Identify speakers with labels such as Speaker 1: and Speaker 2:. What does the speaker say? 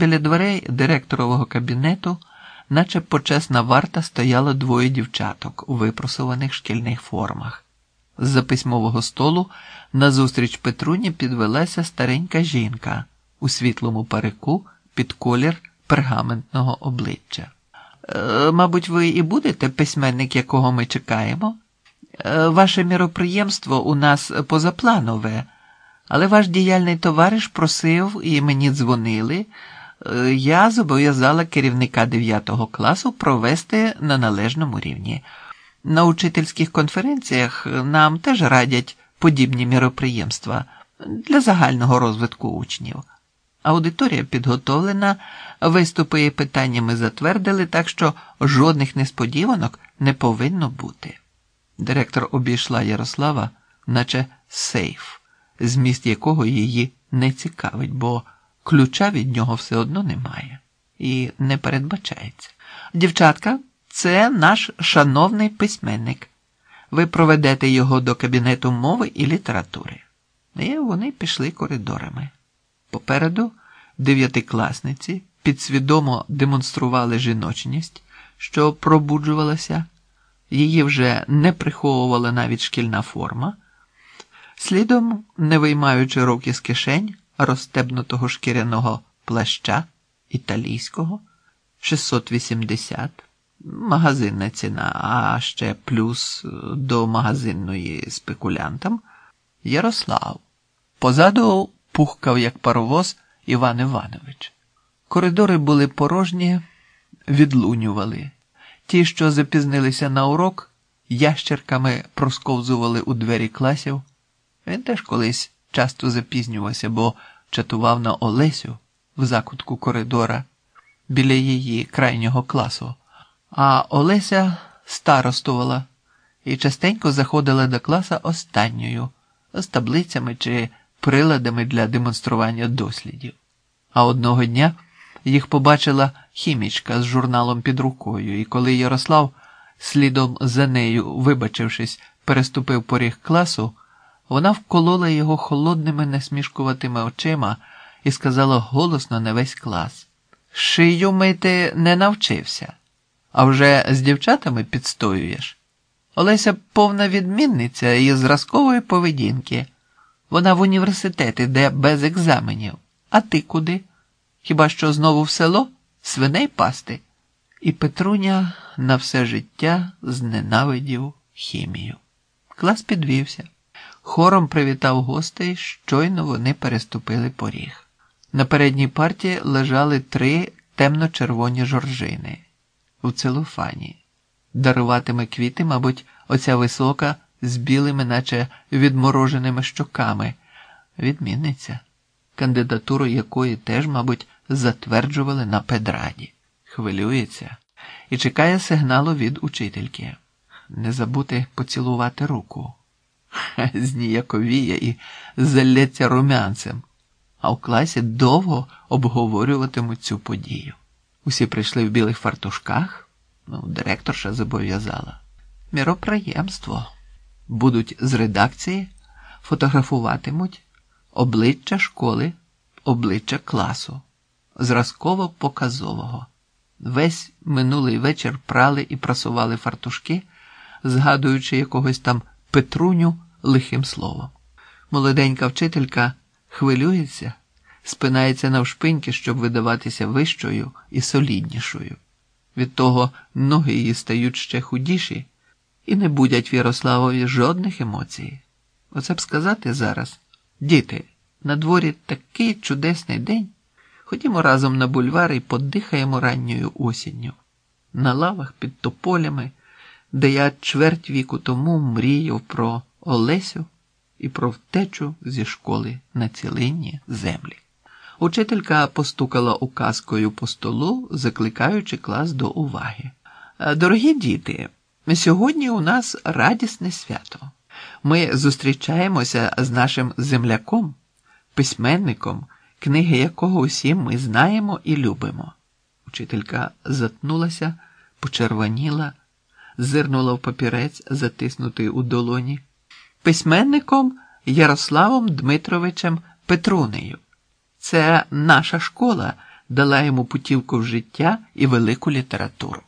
Speaker 1: Біля дверей директорового кабінету, наче почесна варта, стояло двоє дівчаток у випросуваних шкільних формах. З-за письмового столу назустріч Петруні підвелася старенька жінка у світлому парику під колір пергаментного обличчя. «Е, мабуть, ви і будете письменник, якого ми чекаємо? Е, ваше міроприємство у нас позапланове, але ваш діяльний товариш просив і мені дзвонили. Я зобов'язала керівника 9 класу провести на належному рівні. На учительських конференціях нам теж радять подібні міроприємства для загального розвитку учнів. Аудиторія підготовлена, виступи і питання ми затвердили, так що жодних несподіванок не повинно бути. Директор обійшла Ярослава, наче сейф, зміст якого її не цікавить, бо ключа від нього все одно немає і не передбачається. Дівчатка, це наш шановний письменник. Ви проведете його до кабінету мови і літератури. І вони пішли коридорами. Попереду дев'ятикласниці підсвідомо демонстрували жіночність, що пробуджувалася, її вже не приховувала навіть шкільна форма. Слідом, не виймаючи руки з кишень розстебнутого шкіряного плаща італійського 680, магазинна ціна, а ще плюс до магазинної спекулянтам, Ярослав. Позаду пухкав, як паровоз Іван Іванович. Коридори були порожні, відлунювали. Ті, що запізнилися на урок, ящерками просковзували у двері класів. Він теж колись часто запізнювався, бо чатував на Олесю в закутку коридора біля її крайнього класу, а Олеся старостувала і частенько заходила до класа останньою з таблицями чи приладами для демонстрування дослідів. А одного дня їх побачила хімічка з журналом під рукою, і коли Ярослав, слідом за нею, вибачившись, переступив поріг класу, вона вколола його холодними насмішкуватими очима і сказала голосно на весь клас: Шию мити не навчився, а вже з дівчатами підстоюєш. Олеся повна відмінниця і зразкової поведінки. Вона в університет іде без екзаменів. А ти куди? Хіба що знову в село свиней пасти? І Петруня на все життя зненавидів хімію. Клас підвівся. Хором привітав гостей, щойно вони переступили поріг. На передній парті лежали три темно-червоні жоржини у целофані. Даруватиме квіти, мабуть, оця висока з білими, наче відмороженими щоками, відмінниця, кандидатуру якої теж, мабуть, затверджували на педраді. Хвилюється і чекає сигналу від учительки. Не забути поцілувати руку. Зніяковіє і залється румянцем, а в класі довго обговорюватимуть цю подію. Усі прийшли в білих фартушках, ну, директорша зобов'язала. Міроприємство. Будуть з редакції, фотографуватимуть обличчя школи, обличчя класу, зразково показового. Весь минулий вечір прали і прасували фартушки, згадуючи якогось там Петруню лихим словом. Молоденька вчителька хвилюється, спинається навшпиньки, щоб видаватися вищою і соліднішою. Від того ноги її стають ще худіші і не будять Ярославові жодних емоцій. Оце б сказати зараз, діти, на дворі такий чудесний день. Ходімо разом на бульвар і подихаємо ранньою осінню. На лавах під тополями, де я чверть віку тому мріяв про Олесю і про втечу зі школи на цілинні землі. Учителька постукала указкою по столу, закликаючи клас до уваги. Дорогі діти, сьогодні у нас радісне свято. Ми зустрічаємося з нашим земляком, письменником, книги якого усі ми знаємо і любимо. Учителька затнулася, почервоніла, зирнула в папірець, затиснутий у долоні, письменником Ярославом Дмитровичем Петрунею. Це наша школа дала йому путівку в життя і велику літературу.